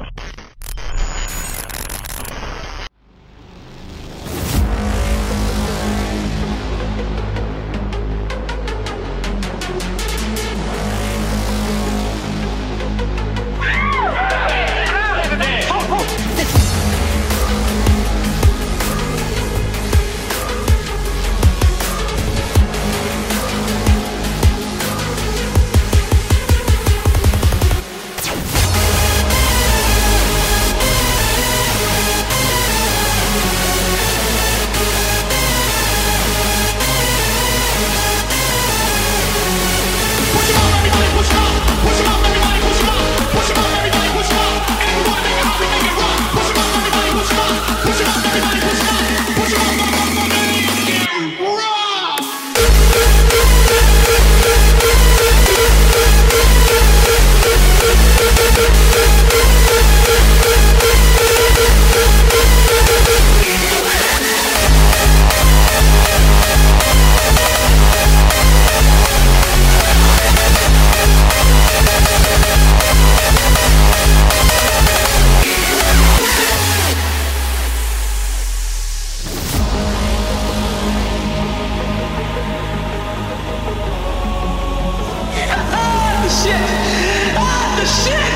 you shit. Ah, the shit.